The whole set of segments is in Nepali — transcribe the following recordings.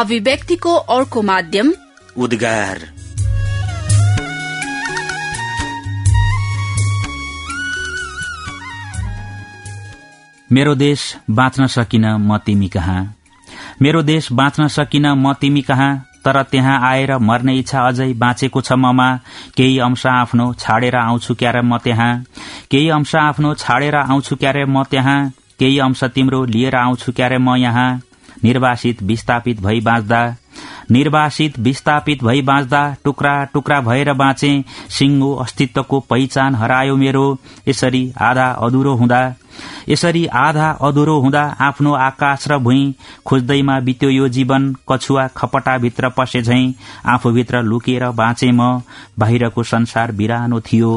अभिव्यक्तिको अर्को माध्यम उद्गार। मेरो देश बाँच्न सकिन म तिमी कहाँ? मेरो देश बाँच्न सकिन म तिमी कहाँ? तर त्यहाँ आएर मर्ने इच्छा अझै बाँचेको छ ममा। केही अंश आफ्नो छाडेर आउँछु क्यारे म त्यहाँ। केही अंश आफ्नो छाडेर आउँछु क्यारे म त्यहाँ। केही अंश तिम्रो लिएर आउँछु क्यारे म यहाँ। निर्वासित विस्थापित भई बाँच्दा निर्वासित विस्थापित भई बाँच्दा टुक्रा टुक्रा भएर बाँचे सिंगो अस्तित्वको पहिचान हरायो मेरो यसरी आधा अधुरो हुँदा यसरी आधा अधुरो हुँदा आफ्नो आकाश र भुइँ खोज्दैमा बित्यो यो जीवन कछुवा खपटाभित्र पसे झै आफूभित्र लुकेर बाँचे म बाहिरको संसार बिरानो थियो।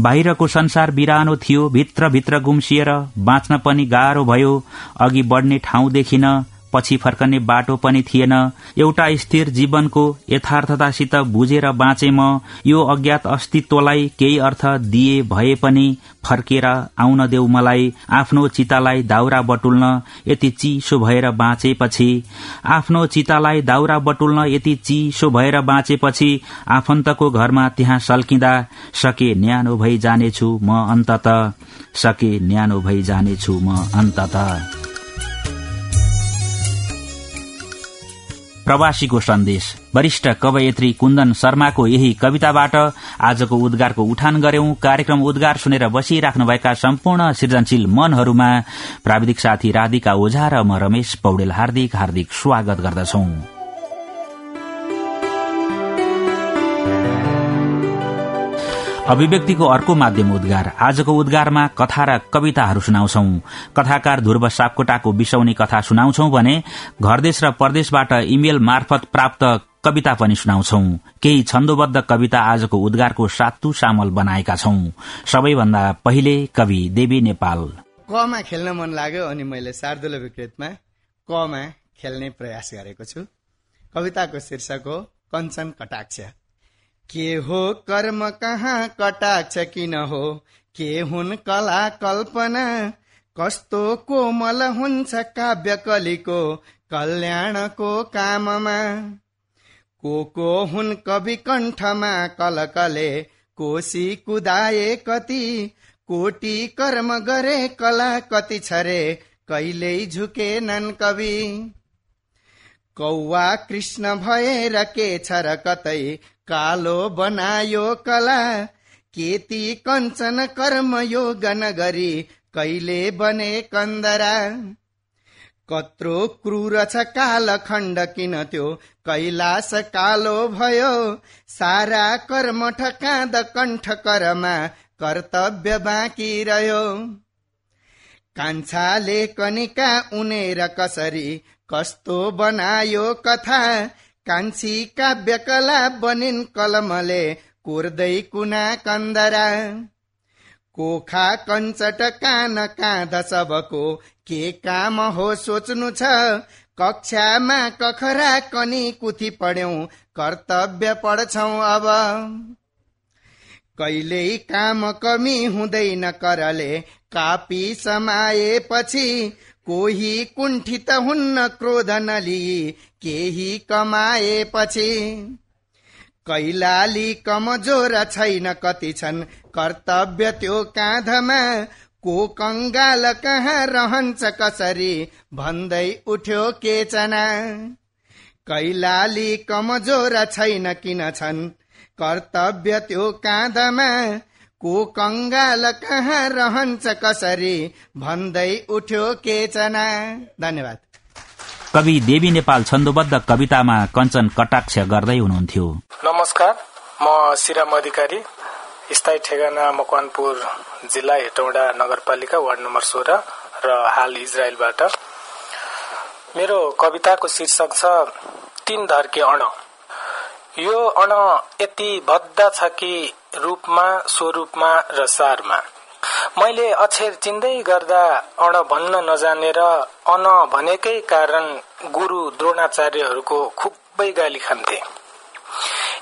बाहिरको संसार बिरानो थियो भित्रभित्र गुम्सिएर बाँच्न पनि गाह्रो भयो अघि बढ़ने ठाउँ देखिन पछि फर्कने बाटो पनि थिएन। एउटा स्थिर जीवनको यथार्थतासित बुझेर बाँचे म। यो अज्ञात अस्तित्वलाई केही अर्थ दिए भए पनि फर्केर आउन देऊ मलाई आफ्नो चितालाई दाउरा बटुल्न यति चिसो भएर बाँचेपछि आफ्नो चितालाई दाउरा बटुल्न यति चिसो भएर बाँचेपछि आफन्तको घरमा त्यहाँ सल्किँदा सके न्यानो भई जानेछु म अन्तत सके न्यानो भई जानेछु म अन्तत। प्रवासीको सन्देश। वरिष्ठ कवयत्री कुन्दन शर्माको यही कविताबाट आजको उद्गारको उठान गर्यौं। कार्यक्रम उद्गार सुनेर बसिराख्नुभएका सम्पूर्ण सृजनशील मनहरूमा प्राविधिक साथी राधिका ओझा र म रमेश पौडेल हार्दिक हार्दिक स्वागत गर्दछौं। अभिव्यक्तिको अर्को माध्यम उद्गार। आजको उद्गारमा कथा र कविताहरू सुनाउँछौ। कथाकार ध्रुव सापकोटाको बिसौनी कथा सुनाउँछौ भने घरदेश र परदेशबाट इमेल मार्फत प्राप्त कविता पनि सुनाउँछौ। केही छन्दोबद्ध कविता आजको उद्गारको सातु सामल बनाएका छौं। सबैभन्दा पहिले कवि देवी नेपाल। कमा खेल्न मन लाग्यो अनि मैले शार्दुल विकृतमा कमा खेल्ने प्रयास गरेको छु। कविताको शीर्षक हो कञ्चन कटाक्ष। के हो कर्म कहाँ कटाक्ष किन हो? के हुन् कला कल्पना? कस्तो कोमल हुन्छ काव्य कलिको कल्याणको काममा? को को हुन् कवि कण्ठमा कलकले? कोशी कुदाए कति? कोटी कर्म गरे कला कति छरे? कहिल्यै झुकेनन् कवि? कौवा कृष्ण भएर के छ र कतै कालो बनायो कला। केती कञ्चन कर्म योगन गरी कहिले बने कन्दरा। कत्रो क्रूर छ काल खण्ड किन त्यो कैलाश कालो भयो। सारा कर्म ठकाँद कण्ठ करमा कर्तव्य बाँकी रह्यो। कान्छाले कनिका उनेर कसरी कस्तो बनायो कथा? कान्छी काव्य कला बनिन् कलमले कुर्दै कुना कन्दरा। कोखा कञ्चट कान काँध सबको के काम हो सोच्नु छ? कक्षामा कखरा कनी कुथी पढ्यौ कर्तव्य पढ्छौ अब। कहिल्यै काम कमी हुँदैन करले कापी समाएपछि कोही कुण्ठित हुन्न क्रोध नली केही कमाएपछि। कैलाली कमजोर छैन कति छन्? कर्तव्य त्यो काँधमा। को कङ्गाल कहाँ रहन्छ कसरी? भन्दै उठ्यो केचना। कैलाली कमजोर छैन किन छन्? कर्तव्य त्यो काँधमा। को कङ्गाल कहाँ रहन्छ कसरी भन्दै उठ्यो केचना। धन्यवाद। कवि देवी नेपाल छन्दोबद्ध कवितामा कञ्चन कटाक्ष गर्दै हुनुहुन्थ्यो। नमस्कार म सिराम अधिकारी स्थायी ठेगाना मकवानपुर जिल्ला हेटौँडा नगरपालिका वार्ड नम्बर सोह्र र हाल इजरायलबाट। मेरो कविताको शीर्षक छ तीन धर्के अण। यो अण यति भद्दा छ कि रूपमा स्वरूपमा र सारमा। मैले अक्षर चिन्दै गर्दा अण भन्न नजानेर अन भनेकै कारण गुरु द्रोणाचार्यहरूको खुबै गाली खान्थे।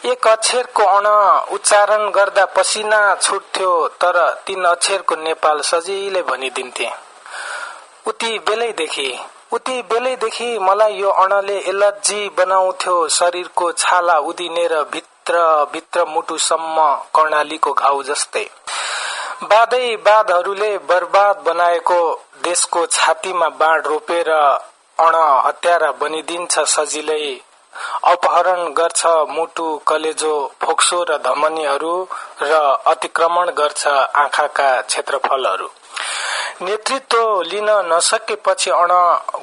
एक अक्षरको अण उच्चारण गर्दा पसिना छुट्थ्यो तर तीन अक्षरको नेपाल सजिलै भनिदिन्थे। उति बेलैदेखि उति बेलैदेखि मलाई यो अणले एलर्जी बनाउँथ्यो शरीरको छाला उदिने र भित्र भित्र मुटुसम्म कर्णालीको घाउ जस्तै। बाधै बाधहरूले बर्बाद बनाएको देशको छातीमा बाँड रोपेर अण हत्यारा बनिदिन्छ सजिलै। अपहरण गर्छ मुटु कलेजो फोक्सो र धमनीहरू र अतिक्रमण गर्छ आँखाका क्षेत्रफलहरू। नेतृत्व लिन नसकेपछि अण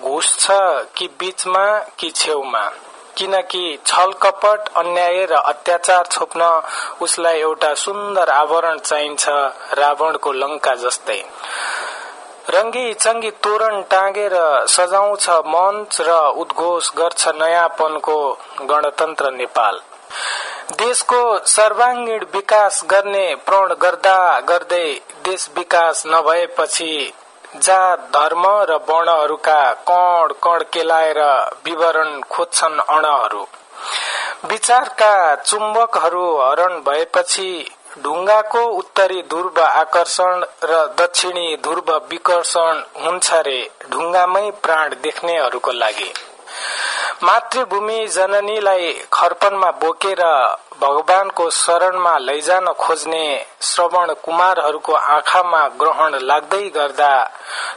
घुस छ कि बीचमा कि छेउमा। किनकि छल कपट अन्याय र अत्याचार छोप्न उसलाई एउटा सुन्दर आवरण चाहिन्छ रावणको लंका जस्तै। रंगी चंगी तोरण टाँगेर सजाउँछ मञ्च र उद्घोष गर्छ नयाँपनको गणतन्त्र नेपाल। देशको सर्वाङ्गीण विकास गर्ने प्रण गर्दा गर्दै देश विकास नभएपछि जात धर्म र वर्णहरूका कण कण केलाएर विवरण खोज्छन् अणहरू। विचारका चुम्बकहरू हरण भएपछि ढुङ्गाको उत्तरी ध्रुव आकर्षण र दक्षिणी ध्रुव विकर्षण हुन्छ रे ढुङ्गामै प्राण देख्नेहरूको लागि। मातृभूमि जननीलाई खर्पनमा बोकेर भगवानको शरणमा लैजान खोज्ने श्रवण कुमारहरूको आँखामा ग्रहण लाग्दै गर्दा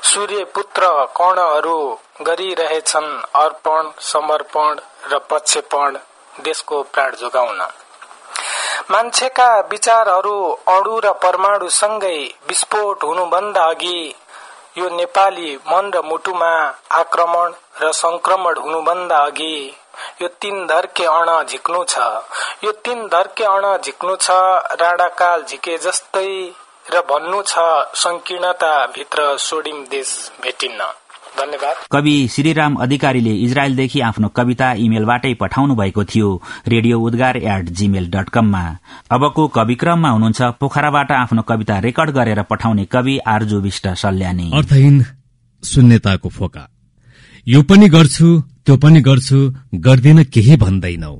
सूर्य पुत्र कर्णहरू गरिरहेछन् अर्पण समर्पण र पक्षपण देशको प्राण जोगाउन। मान्छेका विचारहरू अणु र परमाणु सँगै विस्फोट हुनुभन्दा अघि यो नेपाली मन र मुटुमा आक्रमण र संक्रमण हुनुभन्दा अघि यो तीन धर्के अण झिक्नु छ। यो तीन धर्के अण झिक्नु छ राणाकाल झिके जस्तै र भन्नु छ संकीर्णता भित्र सोडिम देश भेटिन्न। धन्यवाद। कवि श्रीराम अधिकारीले इजरायलदेखि आफ्नो कविता इमेलबाटै पठाउनु भएको थियो radio Udgar at Gmail dot कममा अबको कविक्रममा हुनुहुन्छ पोखराबाट आफ्नो कविता रेकर्ड गरेर पठाउने कवि आर्जु विष्ट सल्यानी। अर्थहीन शून्यताको फोका। यो पनि गर्छु त्यो पनि गर्छु गर्दिन केही भन्दैनौ।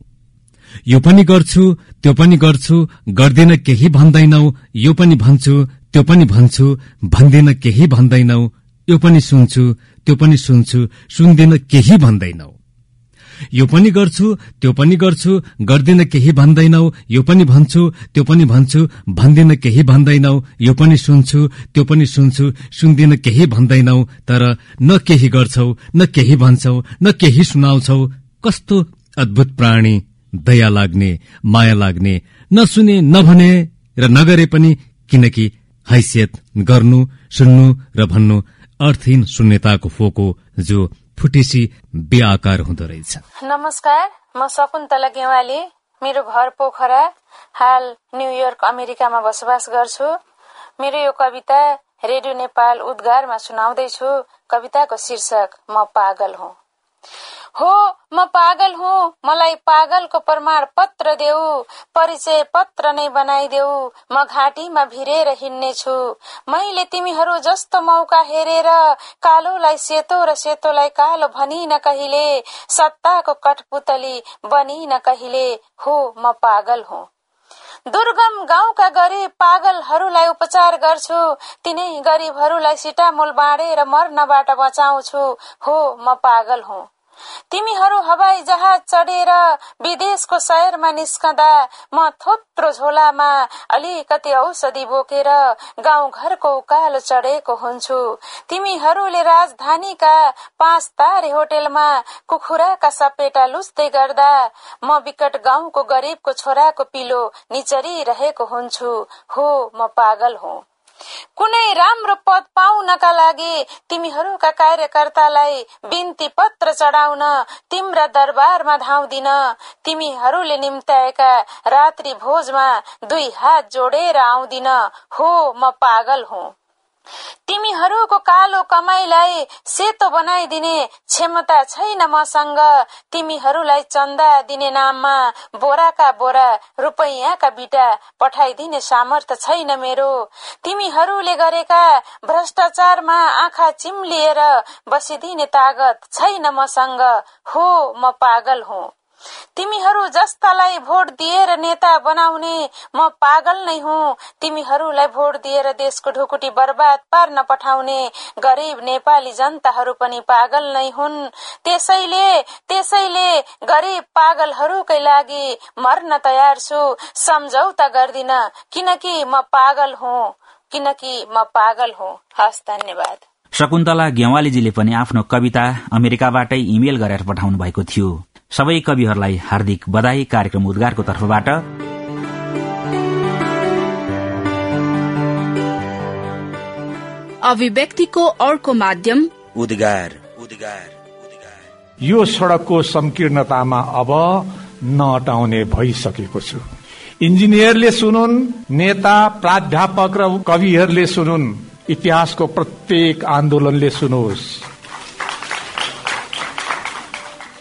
यो पनि गर्छु त्यो पनि गर्छु गर्दिन केही भन्दैनौ। यो पनि भन्छु त्यो पनि भन्छु भन्दिन केही भन्दैनौ। यो पनि सुन्छु त्यो पनि सुन्छु सुन्दिन केही भन्दैनौ। यो पनि गर्छु त्यो पनि गर्छु गर्दिन केही भन्दैनौ यो पनि भन्छु त्यो पनि भन्छु भन्दिन केही भन्दैनौ यो पनि सुन्छु त्यो पनि सुन्छु सुन्दिन केही भन्दैनौ तर न केही गर्छौ न केही भन्छौ न केही सुनाउँछौ। कस्तो अद्भुत प्राणी दया लाग्ने माया लाग्ने नसुने नभने र नगरे पनि किनकि हैसियत गर्नु सुन्नु र भन्नु अर्थहीन शून्यताको फोको जो फुटेसी बेआकार हुँदो रहेछ। नमस्कार म शकुन्तला गेवाली मेरो घर पोखरा हाल न्युयोर्क अमेरिकामा बसोबास गर्छु। मेरो यो कविता रेडियो नेपाल उद्गारमा सुनाउँदैछु। कविताको शीर्षक म पागल हुँ। हो म पागल हुँ। मलाई पागलको प्रमाण पत्र देऊ। परिचय पत्र नै बनाइदेऊ। म घाँटीमा भिरेर हिँड्नेछु। मैले तिमीहरू जस्तो मौका हेरेर कालोलाई सेतो र सेतोलाई कालो भनिन कहिले? सत्ताको कठपुतली बनिन कहिले? हो म पागल हुँ। दुर्गम गाउँका गरिब पागलहरूलाई उपचार गर्छु। तिनै गरिबहरूलाई सिटामोल बाँडेर मर्नबाट बचाउँछु। हो म पागल हुँ। तिमीहरू हवाई जहाज चढेर विदेशको शहरमा निस्कँदा म थोत्रो झोलामा अलिकति औषधि बोकेर गाउँ घरको उकालो चढेको हुन्छु। तिमीहरूले राजधानीका पाँच तारे होटेलमा कुखुराका सपेटा लुच्दै गर्दा म विकट गाउँको गरिबको छोराको पिलो निचरिरहेको हुन्छु। हो म पागल हुँ। कुनै राम्रो पद पाउनका लागि तिमीहरूका कार्यकर्तालाई बिन्ती पत्र चढाउन तिम्रा दरबारमा धाउँदिन तिमीहरूले निम्त्याएका रात्रि भोजमा दुई हात जोडेर आउँदिन। हो म पागल हुँ। तिमीहरूको कालो कमाईलाई सेतो बनाइदिने क्षमता छैन मसँग। तिमीहरूलाई चन्दा दिने नाममा बोराका बोरा रुपैयाँका बिटा पठाइदिने सामर्थ्य छैन मेरो। तिमीहरूले गरेका भ्रष्टाचारमा आँखा चिम्लिएर बसिदिने तागत छैन मसँग। हो म पागल हुँ। तिमीहरू जस्तालाई भोट दिएर नेता बनाउने म पागल नै हुँ। तिमीहरूलाई भोट दिएर देशको ढुकुटी बर्बाद पार्न पठाउने गरीब नेपाली जनताहरू पनि पागल नै हुन्। त्यसैले त्यसैले गरीब पागलहरूकै लागि मर्न तयार छु। सम्झौता गर्दिन किनकि म पागल हुँ। किनकि म पागल हुँ। हस् धन्यवाद। शकुन्तला गेवालीजीले पनि आफ्नो कविता अमेरिकाबाटै इमेल गरेर पठाउनु भएको थियो। सबै कविहरूलाई हार्दिक बधाई कार्यक्रम उद्गारको तर्फबाट। अभिव्यक्तिको अर्को माध्यम उद्गार उद्गार। यो सड़कको संकीर्णतामा अब नअटाउने भइसकेको छु। इन्जिनियरले सुनुन् नेता प्राध्यापक र कविहरूले सुनुन्। इतिहासको प्रत्येक आन्दोलनले सुनोस्।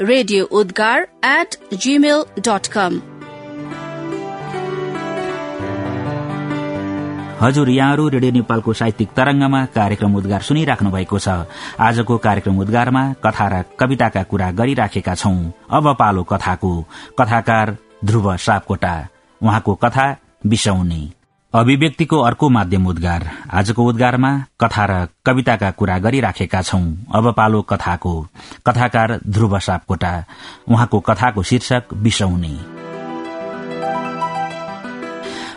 radio Udgar at Gmail dot com हजुर यहाँहरू रेडियो नेपालको साहित्यिक तरंगमा कार्यक्रम उद्गार सुनिराख्नु भएको छ। आजको कार्यक्रम उद्गारमा कथा र कविताका कुरा गरिराखेका छौं। अब पालो कथाको कथाकार ध्रुव सापकोटा। उहाँको कथा बिसौनी। अभिव्यक्तिको अर्को माध्यम उद्गार। आजको उद्गारमा कथा र कविताका कुरा गरिराखेका छौं। अब पालो कथाको। कथाकार ध्रुव सापकोटा। उहाँको कथाको शीर्षक बिसौनी।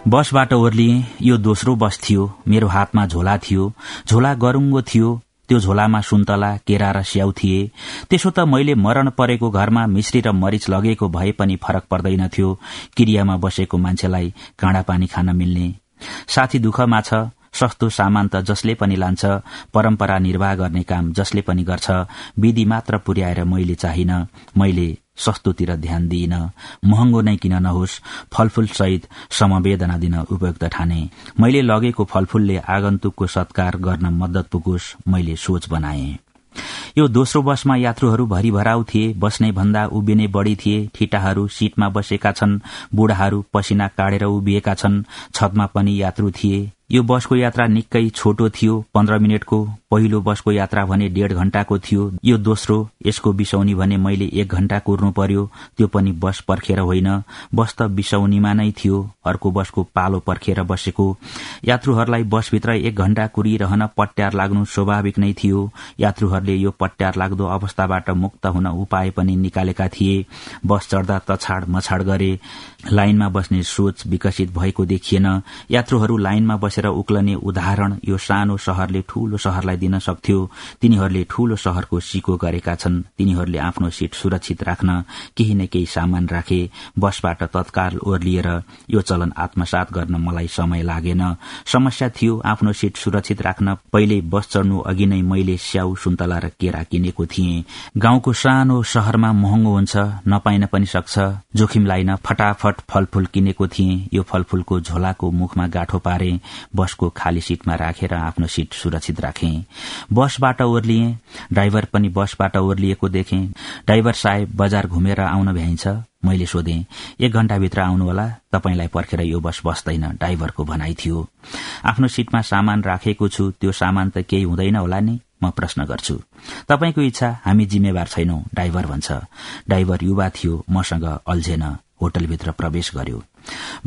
बसबाट ओर्लिए यो दोस्रो बस थियो। मेरो हातमा झोला थियो। झोला गरुङ्गो थियो। त्यो झोलामा सुन्तला केरा र स्याउ थिए। त्यसो त मैले मरण परेको घरमा मिश्री र मरिच लगेको भए पनि फरक पर्दैनथ्यो किरियामा बसेको मान्छेलाई काँडा पानी खान मिल्ने साथी दुःखमा छ सस्तो सामान त जसले पनि लान्छ परम्परा निर्वाह गर्ने काम जसले पनि गर्छ विधि मात्र पुर्याएर मैले चाहिन मैले सस्तोतिर ध्यान दिइन। महँगो नै किन नहोस् फलफूल सहित समवेदना दिन उपयुक्त ठाने। मैले लगेको फलफूलले आगन्तुकको सत्कार गर्न मद्दत पुगोस् मैले सोच बनाए। यो दोस्रो बसमा यात्रुहरू भरिभराउ थिए बस्ने भन्दा उभिने बढ़ी थिए ठिटाहरू सीटमा बसेका छन् बुढाहरू पसिना काटेर उभिएका छन् छतमा पनि यात्रु थिए। यो बसको यात्रा निकै छोटो थियो। पन्ध्र मिनटको पहिलो बसको यात्रा भने डेढ घण्टाको थियो। यो दोस्रो यसको बिसौनी भने मैले एक घण्टा कुर्नु पर्यो। त्यो पनि बस पर्खेर होइन। बस त बिसौनीमा नै थियो। अर्को बसको पालो पर्खेर बसेको। यात्रुहरूलाई बसभित्र एक घण्टा कुरिरहन पट्यार लाग्नु स्वाभाविक नै थियो। यात्रुहरूले यो पट्यार लाग्दो अवस्थाबाट मुक्त हुन उपाय पनि निकालेका थिए। बस चढ्दा तछाड मछाड गरे। लाइनमा बस्ने सोच विकसित भएको देखिएन। यात्रुहरू लाइनमा बसेर उक्लने उदाहरण यो सानो शहरले ठूलो शहरलाई दिन सक्थ्यो। तिनीहरूले ठूलो शहरको सिको गरेका छन्। तिनीहरूले आफ्नो सीट सुरक्षित राख्न केही न केही सामान राखे बसबाट तत्काल ओर्लिएर यो चलन आत्मसात गर्न मलाई समय लागेन। समस्या थियो आफ्नो सीट सुरक्षित राख्न। पहिले बस चढ्नु अघि नै मैले स्याउ सुन्तला र केरा किनेको थिएँ। गाउँको सानो शहरमा महँगो हुन्छ नपाइन पनि सक्छ। जोखिम लाइन फटाफट फलफूल किनेको थिएँ। यो फलफूलको झोलाको मुखमा गाठो पारे। बसको खाली सीटमा राखेर आफ्नो सीट सुरक्षित राखे। बसबाट ओर्लिए। ड्राइभर पनि बसबाट ओर्लिएको देखे। ड्राइभर साहेब बजार घुमेर आउन भ्याइन्छ। मैले सोधे एक घण्टाभित्र आउनुहोला। तपाईँलाई पर्खेर यो बस बस्दैन। ड्राइभरको भनाइ थियो। आफ्नो सीटमा सामान राखेको छु। त्यो सामान त केही हुँदैन होला नि? म प्रश्न गर्छु। तपाईँको इच्छा हामी जिम्मेवार छैनौं। ड्राइभर भन्छ। ड्राइभर युवा थियो। मसँग अल्झेन। होटलभित्र प्रवेश गर्यो।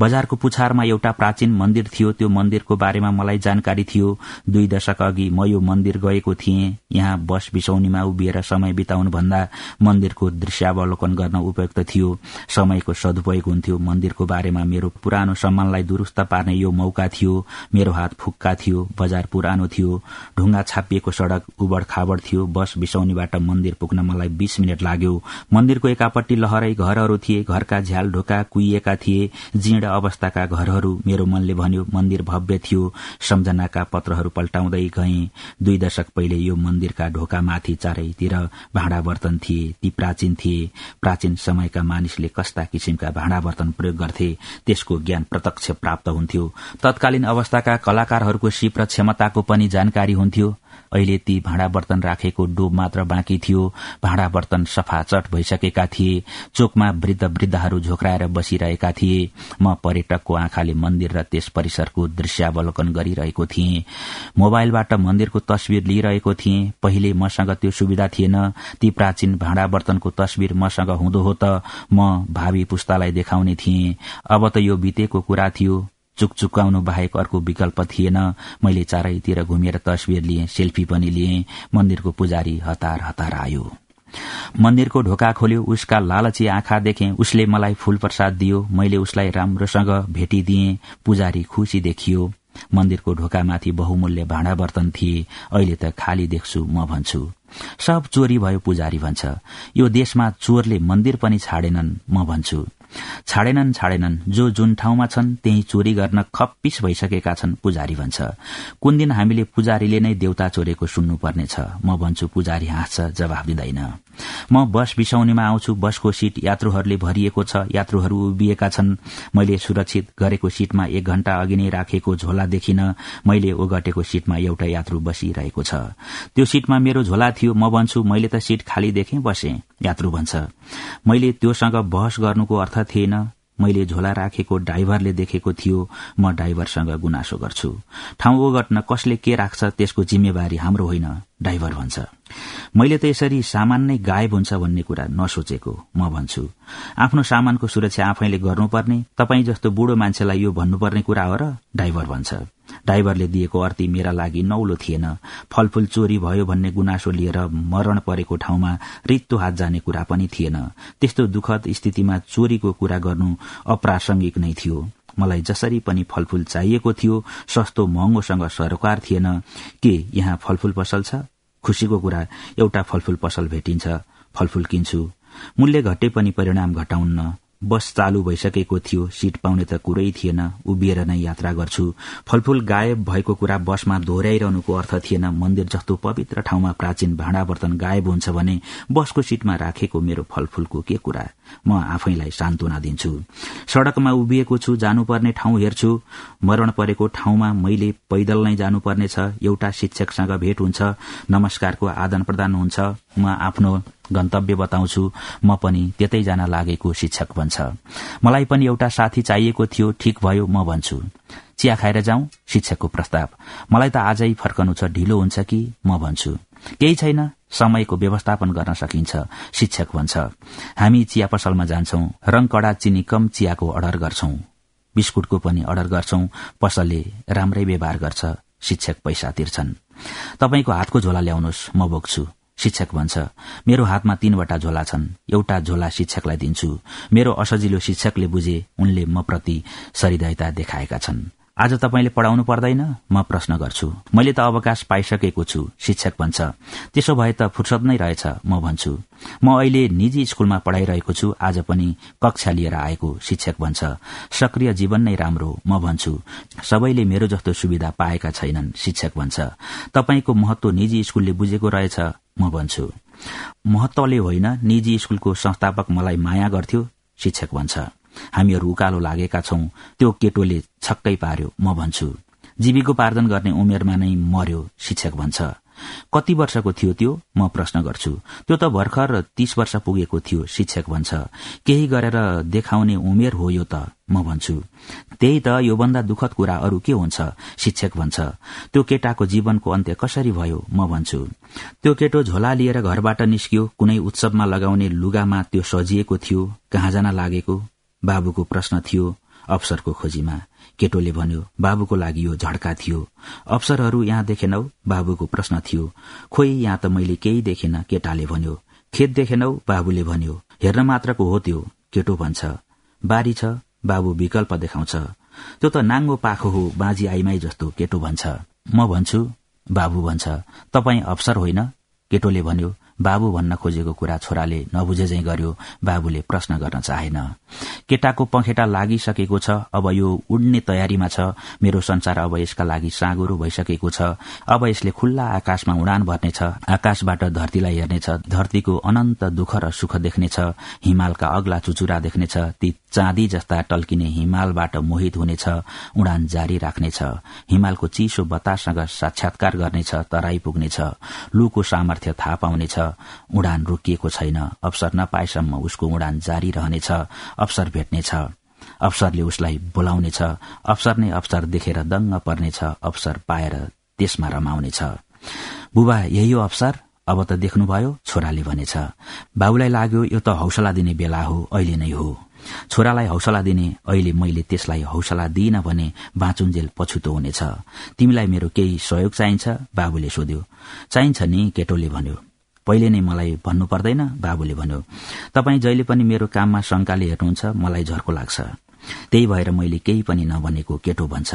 बजारको पुछारमा एउटा प्राचीन मन्दिर थियो। त्यो मन्दिरको बारेमा मलाई जानकारी थियो। दुई दशक अघि म यो मन्दिर गएको थिएँ। यहाँ बस बिसौनीमा उभिएर समय बिताउनु भन्दा मन्दिरको दृश्यावलोकन गर्न उपयुक्त थियो। समयको सदुपयोग हुन्थ्यो। मन्दिरको बारेमा मेरो पुरानो सम्मानलाई दुरूस्त पार्ने यो मौका थियो। मेरो हात फुक्का थियो। बजार पुरानो थियो। ढुङ्गा छापिएको सड़क उबड़ खाबड़ थियो। बस बिसौनीबाट मन्दिर पुग्न मलाई बीस मिनट लाग्यो। मन्दिरको एकापट्टि लहरै घरहरू थिए। घरका झ्याल ढोका कुहिएका थिए। जीर्ण अवस्थाका घरहरू मेरो मनले भन्यो मन्दिर भव्य थियो। सम्झनाका पत्रहरू पल्टाउँदै गए। दुई दशक पहिले यो मन्दिरका ढोकामाथि चारैतिर भाँडा बर्तन थिए। ती प्राचीन थिए। प्राचीन समयका मानिसले कस्ता किसिमका भाँडा बर्तन प्रयोग गर्थे त्यसको ज्ञान प्रत्यक्ष प्राप्त हुन्थ्यो। तत्कालीन अवस्थाका कलाकारहरूको सिप र क्षमताको पनि जानकारी हुन्थ्यो। अहिले ती भाँडा बर्तन राखेको डोब मात्र बाँकी थियो। भाँडा बर्तन सफाचट भइसकेका थिए। चोकमा वृद्ध वृद्धहरू झोक्राएर बसिरहेका थिए। म पर्यटकको आँखाले मन्दिर र त्यस परिसरको दृश्यावलोकन गरिरहेको थिएँ। मोबाइलबाट मन्दिरको तस्विर लिइरहेको थिएँ। पहिले मसँग त्यो सुविधा थिएन। ती प्राचीन भाँडा बर्तनको तस्विर मसँग हुँदो हो त म भावी पुस्तालाई देखाउने थिएँ। अब त यो बितेको कुरा थियो। चुकचुकाउनु बाहेक अर्को विकल्प थिएन। मैले चारैतिर घुमेर तस्विर लिए सेल्फी पनि लिए। मन्दिरको पुजारी हतार हतार आयो। मन्दिरको ढोका खोल्यो उसका लालची आँखा देखे। उसले मलाई फूल प्रसाद दियो। मैले उसलाई राम्रोसँग भेटिदिए पुजारी खुशी देखियो। मन्दिरको ढोकामाथि बहुमूल्य भाँडा बर्तन थिए। अहिले त खाली देख्छु म भन्छु। सब चोरी भयो पुजारी भन्छ। यो देशमा चोरले मन्दिर पनि छाडेनन् म भन्छु। छाडेनन् छाडेनन् जो जुन ठाउँमा छन् त्यही चोरी गर्न खप्पिस भइसकेका छन् पुजारी भन्छ। कुन दिन हामीले पुजारीले नै देउता चोरेको सुन्नुपर्नेछ? म भन्छु पुजारी हाँस्छ जवाब दिँदैन। म बस बिसाउनेमा आउँछु। बसको सीट यात्रुहरूले भरिएको छ। यात्रुहरू उभिएका छन्। मैले सुरक्षित गरेको सीटमा एक घण्टा अघि नै राखेको झोला देखिन मैले ओगटेको सीटमा एउटा यात्रु बसिरहेको छ। त्यो सीटमा मेरो झोला थियो। म भन्छु मैले त सीट खाली देखेँ बसे। यात्रु भन्छ। मैले त्योसँग बहस गर्नुको अर्थ थिएन। मैले झोला राखेको ड्राइभरले देखेको थियो म ड्राइभरसँग गुनासो गर्छु। ठाउँ ओगट्न कसले के राख्छ त्यसको जिम्मेवारी हाम्रो होइन ड्राइभर भन्छ। मैले त यसरी सामान नै गायब हुन्छ भन्ने कुरा नसोचेको म भन्छु। आफ्नो सामानको सुरक्षा आफैले गर्नुपर्ने तपाई जस्तो बुढो मान्छेलाई यो भन्नुपर्ने कुरा हो र ड्राइभर भन्छ। ड्राइभरले दिएको अर्थी मेरा लागि नौलो थिएन। फलफूल चोरी भयो भन्ने गुनासो लिएर मरण परेको ठाउँमा रित्तो हात जाने कुरा पनि थिएन। त्यस्तो दुखद स्थितिमा चोरीको कुरा गर्नु अप्रासंगिक नै थियो। मलाई जसरी पनि फलफूल चाहिएको थियो सस्तो महँगोसँग सरोकार थिएन। के यहाँ फलफूल पसल छ? खुशीको कुरा एउटा फलफूल पसल भेटिन्छ। फलफूल किन्छु। मूल्य घटे पनि परिणाम घटाउन्न। बस चालू भइसकेको थियो। सीट पाउने त कुरै थिएन। उभिएर नै यात्रा गर्छु। फलफूल गायब भएको कुरा बसमा दोहोऱ्याइरहनुको अर्थ थिएन। मन्दिर जस्तो पवित्र ठाउँमा प्राचीन भाँडा बर्तन गायब हुन्छ भने बसको सीटमा राखेको मेरो फलफूलको के कुरा? म आफैलाई सान्त्वना दिन्छु। सड़कमा उभिएको छु जानुपर्ने ठाउँ हेर्छु। मरण परेको ठाउँमा मैले पैदल नै जानुपर्नेछ एउटा शिक्षकसँग भेट हुन्छ। नमस्कारको आदान प्रदान हुन्छ। म आफ्नो गन्तव्य बताउँछु। म पनि त्यतै जान लागेको शिक्षक भन्छ मलाई पनि एउटा साथी चाहिएको थियो ठिक भयो म भन्छु। चिया खाएर जाउँ शिक्षकको प्रस्ताव। मलाई त आजै फर्कनु छ ढिलो हुन्छ कि? म भन्छु। केही छैन समयको व्यवस्थापन गर्न सकिन्छ शिक्षक भन्छ हामी चिया पसलमा जान्छौं रंग कडा चिनी कम चियाको अर्डर गर्छौं। बिस्कुटको पनि अर्डर गर्छौं पसलले राम्रै व्यवहार गर्छ शिक्षक पैसा तिर्छन्। तपाईँको हातको झोला ल्याउनुहोस् म बोक्छु। शिक्षक भन्छ मेरो हातमा तीनवटा झोला छन् एउटा झोला शिक्षकलाई दिन्छु। मेरो असजिलो शिक्षकले बुझे उनले म प्रति सरिदयता देखाएका छन्। आज तपाईँले पढ़ाउनु पर्दैन? म प्रश्न गर्छु। मैले त अवकाश पाइसकेको छु शिक्षक भन्छ। त्यसो भए त फुर्सद नै रहेछ म भन्छु। म अहिले निजी स्कूलमा पढ़ाइरहेको छु आज पनि कक्षा लिएर आएको शिक्षक भन्छ। सक्रिय जीवन नै राम्रो म भन्छु। सबैले मेरो जस्तो सुविधा पाएका छैनन् शिक्षक भन्छ। तपाईँको महत्व निजी स्कूलले बुझेको रहेछ। म भन्छु महत्वले होइन निजी स्कूलको संस्थापक मलाई माया गर्थ्यो शिक्षक भन्छ। हामीहरू उकालो लागेका छौं त्यो केटोले छक्कै पार्यो म भन्छु। जीविकोपार्जन गर्ने उमेरमा नै मर्यो शिक्षक भन्छ। कति वर्षको थियो त्यो? म प्रश्न गर्छु। त्यो त भर्खर तीस वर्ष पुगेको थियो शिक्षक भन्छ। केही गरेर देखाउने उमेर हो यो त म भन्छु। त्यही त योभन्दा दुखद कुरा अरू के हुन्छ? शिक्षक भन्छ। त्यो केटाको जीवनको अन्त्य कसरी भयो? म भन्छु। त्यो केटो झोला लिएर घरबाट निस्कियो। कुनै उत्सवमा लगाउने लुगामा त्यो सजिएको थियो। कहाँ जान लागेको? बाबुको प्रश्न थियो अवसरको खोजीमा। केटोले भन्यो बाबुको लागि यो झड्का थियो। अवसरहरू यहाँ देखेनौ? बाबुको प्रश्न थियो। खोइ यहाँ त मैले केही देखेन केटाले भन्यो। खेत देखेनौ? बाबुले भन्यो। हेर्न मात्रको हो त्यो केटो भन्छ। बारी छ बाबु विकल्प देखाउँछ। त्यो त नाङ्गो पाखो हो बाजी आइमाई जस्तो केटो भन्छ। म भन्छु बाबु भन्छ। तपाई अवसर होइन? केटोले भन्यो। बाबु भन्न खोजेको कुरा छोराले नबुझे झै गर्यो। बाबुले प्रश्न गर्न चाहेन। केटाको पखेटा लागिसकेको छ अब यो उड्ने तयारीमा छ। मेरो संसार अब यसका लागि साँगुरो भइसकेको छ। अब यसले खुल्ला आकाशमा उडान भर्नेछ। आकाशबाट धरतीलाई हेर्नेछ। धरतीको अनन्त दुःख र सुख देख्नेछ। हिमालका अग्ला चुचुरा देख्नेछ। ती चाँदी जस्ता टल्किने हिमालबाट मोहित हुनेछ। उडान जारी राख्नेछ। हिमालको चिसो बतासँग साक्षात्कार गर्नेछ। तराई पुग्नेछ। लुको सामर्थ्य थाहा पाउनेछ। उडान रोकिएको छैन। अवसर नपाएसम्म उसको उडान जारी रहनेछ। अवसर भेट्नेछ। अवसरले उसलाई बोलाउनेछ। अवसर नै अवसर देखेर दङ्ग पर्नेछ। अवसर पाएर त्यसमा रमाउनेछ। बुबा यही हो अवसर अब त देख्नुभयो छोराले भनेछ। बाबुलाई लाग्यो यो त हौसला दिने बेला हो अहिले नै हो। छोरालाई हौसला दिने अहिले मैले त्यसलाई हौसला दिइन भने बाँचुन्जेल पछुतो हुनेछ। तिमीलाई मेरो केही सहयोग चाहिन्छ? बाबुले सोध्यो। चाहिन्छ नि केटोले भन्यो। पहिले नै मलाई भन्नु पर्दैन बाबुले भन्यो। तपाईँ जहिले पनि मेरो काममा शंकाले हेर्नुहुन्छ मलाई झर्को लाग्छ। त्यही भएर मैले केही पनि नभनेको केटो भन्छ।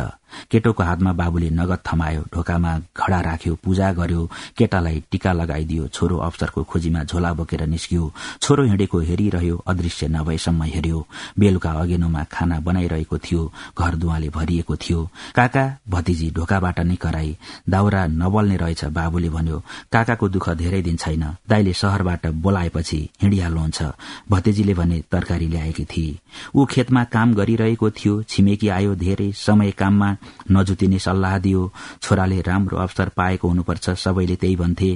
केटोको हातमा बाबुले नगद थमायो ढोकामा घडा राख्यो पूजा गर्यो केटालाई टीका लगाइदियो छोरो अवसरको खोजीमा झोला बोकेर निस्कियो छोरो हिँडेको हेरिरह्यो अदृश्य नभएसम्म हेर्यो बेलुका अगेनोमा खाना बनाइरहेको थियो घर दुवाले भरिएको थियो। काका भतिजी ढोकाबाट नै कराई दाउरा नबल्ने रहेछ बाबुले भन्यो काकाको दुःख धेरै दिन छैन दाईले शहरबाट बोलाएपछि हिँडिहाल्नुहुन्छ। भतिजीले भने तरकारी ल्याएकी थिए ऊ खेतमा काम गरिरहेको थियो। छिमेकी आयो धेरै समय काममा नजुतिने सल्लाह दियो। छोराले राम्रो अवसर पाएको हुनुपर्छ सबैले त्यही भन्थे।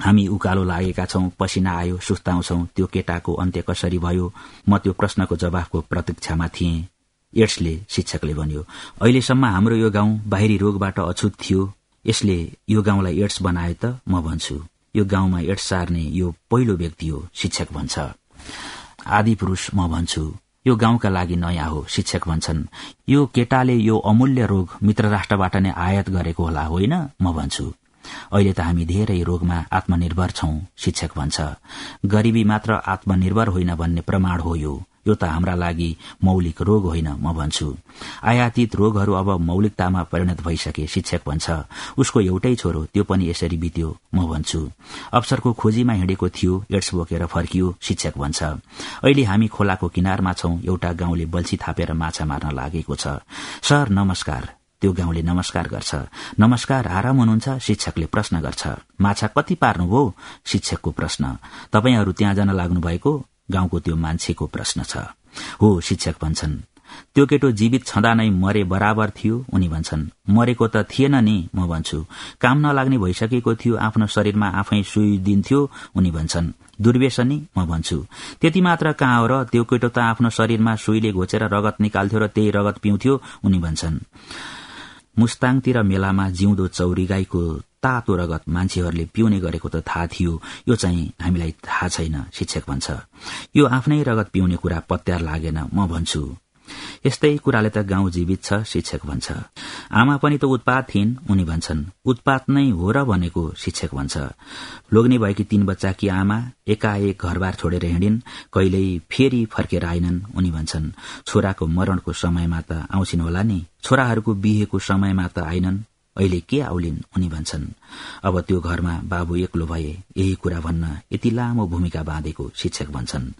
हामी उकालो लागेका छौं पसिना आयो सुस्ताउँछौ। त्यो केटाको अन्त्य कसरी भयो? म त्यो प्रश्नको जवाफको प्रतीक्षामा थिएँ। एड्सले शिक्षकले भन्यो अहिलेसम्म हाम्रो यो गाउँ बाहिरी रोगबाट अछुत थियो। यसले यो गाउँलाई एड्स बनायो त म भन्छु। यो गाउँमा एड्स सार्ने यो पहिलो व्यक्ति हो शिक्षक भन्छ। आदि पुरूष म भन्छु। यो गाउँका लागि नयाँ हो शिक्षक भन्छन्। यो केटाले यो अमूल्य रोग मित्र राष्ट्रबाट नै आयात गरेको होला होइन? म भन्छु। अहिले त हामी धेरै रोगमा आत्मनिर्भर छौं शिक्षक भन्छ। गरीबी मात्र आत्मनिर्भर होइन भन्ने प्रमाण हो यो। यो त हाम्रा लागि मौलिक रोग होइन म भन्छु। आयातित रोगहरू अब मौलिकतामा परिणत भइसके शिक्षक भन्छ। उसको एउटै छोरो त्यो पनि यसरी बित्यो म भन्छु। अवसरको खोजीमा हिँडेको थियो एड्स बोकेर फर्कियो शिक्षक भन्छ। अहिले हामी खोलाको किनारमा छौं एउटा गाउँले बल्छी थापेर माछा मार्न लागेको छ। सर नमस्कार। त्यो गाउँले नमस्कार गर्छ। नमस्कार आराम हुनुहुन्छ? शिक्षकले प्रश्न गर्छ। माछा कति पार्नुभयो शिक्षकको प्रश्न। तपाईँहरू त्यहाँ जान लाग्नु भएको गाउँको त्यो मान्छेको प्रश्न छ। हो शिक्षक भन्छन् त्यो केटो जीवित छँदा नै मरे बराबर थियो। उनी भन्छन् मरेको त थिएन नि। म भन्छु काम नलाग्ने भइसकेको थियो आफ्नो शरीरमा आफै सुई दिन्थ्यो उनी भन्छन् दुर्व्यसनी म भन्छु त्यति मात्र कहाँ हो र त्यो केटो त आफ्नो शरीरमा सुईले घोचेर रगत निकाल्थ्यो र त्यही रगत पिउँथ्यो। उनी भन्छन् मुस्ताङतिर मेलामा जिउँदो चौरी गाईको तातो रगत मान्छेहरूले पिउने गरेको त थाहा थियो। यो चाहिँ हामीलाई थाहा छैन शिक्षक भन्छ। यो आफ्नै रगत पिउने कुरा पत्यार लागेन म भन्छु। यस्तै कुराले त गाउँ जीवित छ शिक्षक भन्छ। आमा पनि त उत्पात थिइन् उनी भन्छन्। उत्पात नै हो र भनेको शिक्षक भन्छ। लोग्ने भएकी तीन बच्चाकी आमा एकाएक घरबार छोडेर हिँडिन् कहिल्यै फेरि फर्केर आइनन् उनी भन्छन्। छोराको मरणको समयमा त आउँछिन् होला नि। छोराहरूको बिहेको समयमा त आइनन्। अहिले के आउलिन् उनी भन्छन्। अब त्यो घरमा बाबु एक्लो भए यही कुरा भन्न यति लामो भूमिका बाँधेको शिक्षक भन्छन्।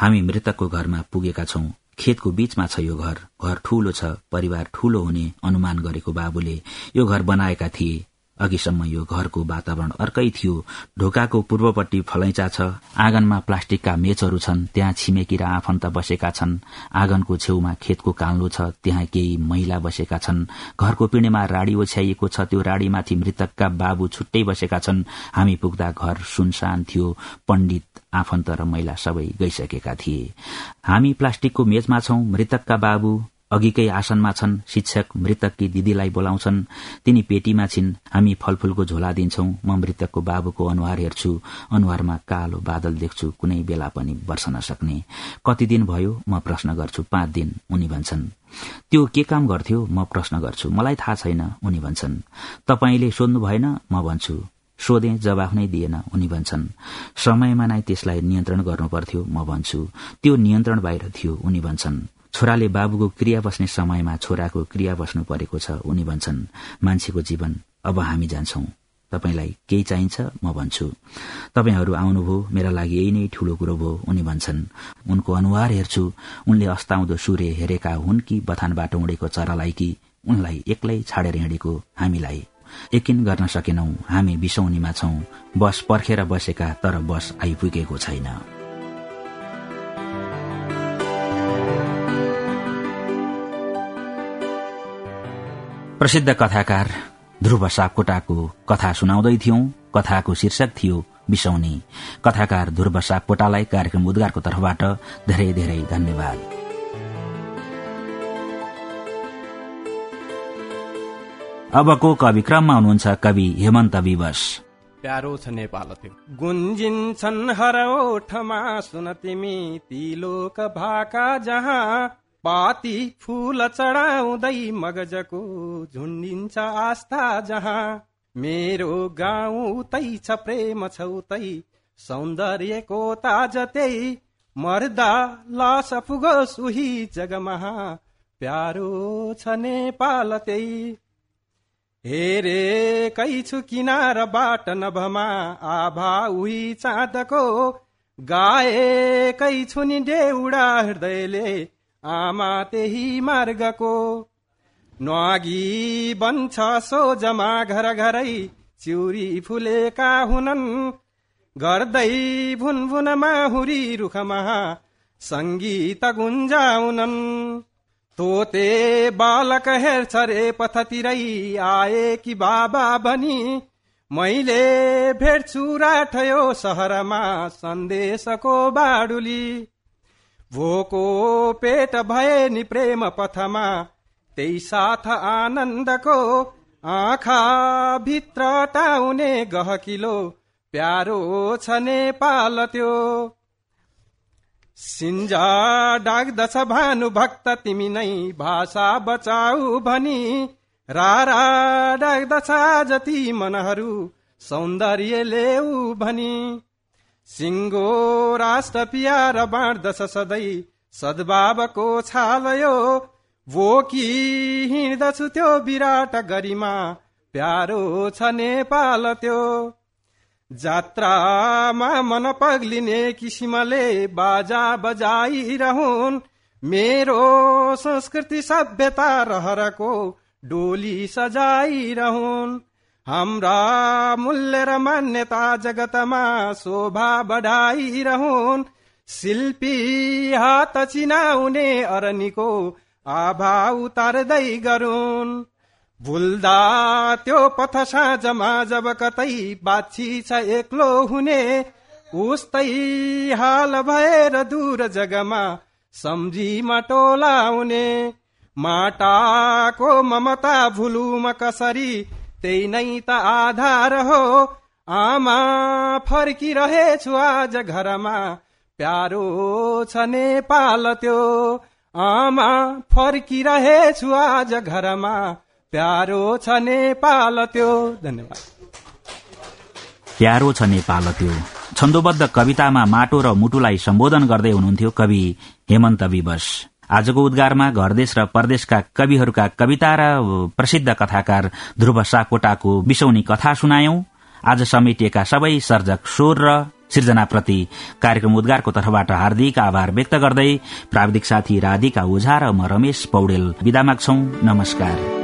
हामी मृतकको घरमा पुगेका छौं। खेतको बीचमा छ यो घर। घर ठूलो छ। परिवार ठूलो हुने अनुमान गरेको बाबुले यो घर बनाएका थिए। अघिसम्म यो घरको वातावरण अर्कै थियो। ढोकाको पूर्वपट्टि फलैचा छ। आँगनमा प्लास्टिकका मेचहरू छन्। त्यहाँ छिमेकी र आफन्त बसेका छन्। आँगनको छेउमा खेतको कान्लो छ। त्यहाँ केही महिला बसेका छन्। घरको पिँढीमा राडी ओछ्याइएको छ। त्यो राडीमाथि मृतकका बाबु छुट्टै बसेका छन्। हामी पुग्दा घर सुनसान थियो। पण्डित आफन्त र महिला सबै गइसकेका थिए। हामी प्लास्टिकको मेचमा छौं। मृतकका बाबु अघिकै आसनमा छन् शिक्षक मृतककी दिदीलाई बोलाउँछन्। तिनी पेटीमा छिन्। हामी फलफूलको झोला दिन्छौं। म मृतकको बाबुको अनुहार हेर्छु। अनुहारमा कालो बादल देख्छु। कुनै बेला पनि वर्षन सक्ने कति दिन भयो? म प्रश्न गर्छु। पाँच दिन उनी भन्छन्। त्यो के काम गर्थ्यो? म प्रश्न गर्छु। मलाई थाहा छैन उनी भन्छन्। तपाईँले सोध्नु भएन? म भन्छु। सोधे जवाफ नै दिएन उनी भन्छन्। समयमा नै त्यसलाई नियन्त्रण गर्नुपर्थ्यो म भन्छु। त्यो नियन्त्रण बाहिर थियो उनी भन्छन्। छोराले बाबुको क्रिया बस्ने समयमा छोराको क्रिया बस्नु परेको छ उनी भन्छन् मान्छेको जीवन अब हामी जान्छौं। तपाईँलाई केही चाहिन्छ म भन्छु। तपाईँहरू आउनुभयो मेरा लागि यही नै ठूलो कुरो भयो। उनी भन्छन् उनको अनुहार हेर्छु। उनले अस्ताउँदो सूर्य हेरेका हुन् कि बथानबाट उडेको चरालाई कि उनलाई एक्लै छाडेर हिँडेको हामीलाई? यकिन गर्न सकेनौ। हामी बिसौनीमा छौं। बस पर्खेर बसेका तर बस आइपुगेको छैन। प्रसिद्ध कथाकार ध्रुव सापकोटाको कथा सुनाउँदै थियौं। कथाको शीर्षक थियो बिसौनी। कथाकार ध्रुव सापकोटालाई कार्यक्रम उद्गारको तर्फबाट धेरै धेरै धन्यवाद। अबको कवि क्रममा हुनुहुन्छ कवि हेमन्त विवश। प्यारो छ नेपाल त्यो। गुन्जिन्छन् हरौठमा सुन तिमी तिलोक भाका जहाँ पाती फूल चढाउँदै मगजको झुन्डिन्छ आस्था जहाँ। मेरो गाउँ तै छ प्रेम छौतै सौन्दर्यको ताजतै मर्दा लास पुगो सुही जगमहा प्यारो छ नेपाल त्यही। हेरेकै छु किनारबाट नभमा आभा उही चाँदको। गाएकै छु नि डेउडा हृदयले आमा त्यही मार्गको न्वागी बन्छ सोजमा घर घरै चिउरी फुलेका हुनन्। गर्दै भुनभुनमा हुरी रुखमा सङ्गीत गुन्जाउनन्। तोते बालक हेर्छ रे पथतिरै आए कि बाबा भनी मैले भेट्छु राठयो सहरमा सन्देशको बाडुली। भोको पेट भए नि प्रेम पथमा त्यही साथ आनन्दको आँखा भित्र टाउने गहकिलो प्यारो छ नेपाल त्यो। सिन्जा डाक्दछ भानु भक्त तिमी नै भाषा बचाउ भनी रारा डाक्दछ जति मनहरू सौन्दर्य लेऊ भनी। सिङ्गो राष्ट्र पियार बाँड्दछ सधैँ सद्भावको छालयो भोकी हिँड्दछु त्यो विराट गरिमा प्यारो छ नेपाल त्यो। जात्रामा मन पग्लिने किसिमले बाजा बजाइरहन् मेरो संस्कृति सभ्यता रहरको डोली सजाइरहन्। हाम्रा मूल्य र मान्यता जगतमा शोभा बढाइरहन्। शिल्पी हात चिनाउने अरनीको आभा उतार्दै गरून्। भुल्दा त्यो पथ साँझमा जब कतै बाछी छ एक्लो हुने उस्तै हाल भएर दूर जगमा सम्झीमा टोलाउने माटाको ममता भुलुम कसरी त्यही नै त आधार हो। आमा फर्किरहेछु आज घरमा। प्यारो छ नेपाल त्यो। आमा फर्किरहेछु आज घरमा। प्यारो छ नेपाल त्यो। धन्यवाद। प्यारो छ नेपाल त्यो। छन्दोबद्ध कवितामा माटो र मुटुलाई सम्बोधन गर्दै हुनुहुन्थ्यो कवि हेमन्त विवश। आजको उद्गारमा घरदेश र परदेशका कविहरूका कविता र प्रसिद्ध कथाकार ध्रुव सापकोटाको बिसौनी कथा सुनायौं। आज समेटिएका सबै सर्जक स्वर र सृजनाप्रति कार्यक्रम उद्गारको तर्फबाट हार्दिक आभार व्यक्त गर्दै प्राविधिक साथी राधिका ओझा र म रमेश पौडेल विदा माग्छौ। नमस्कार।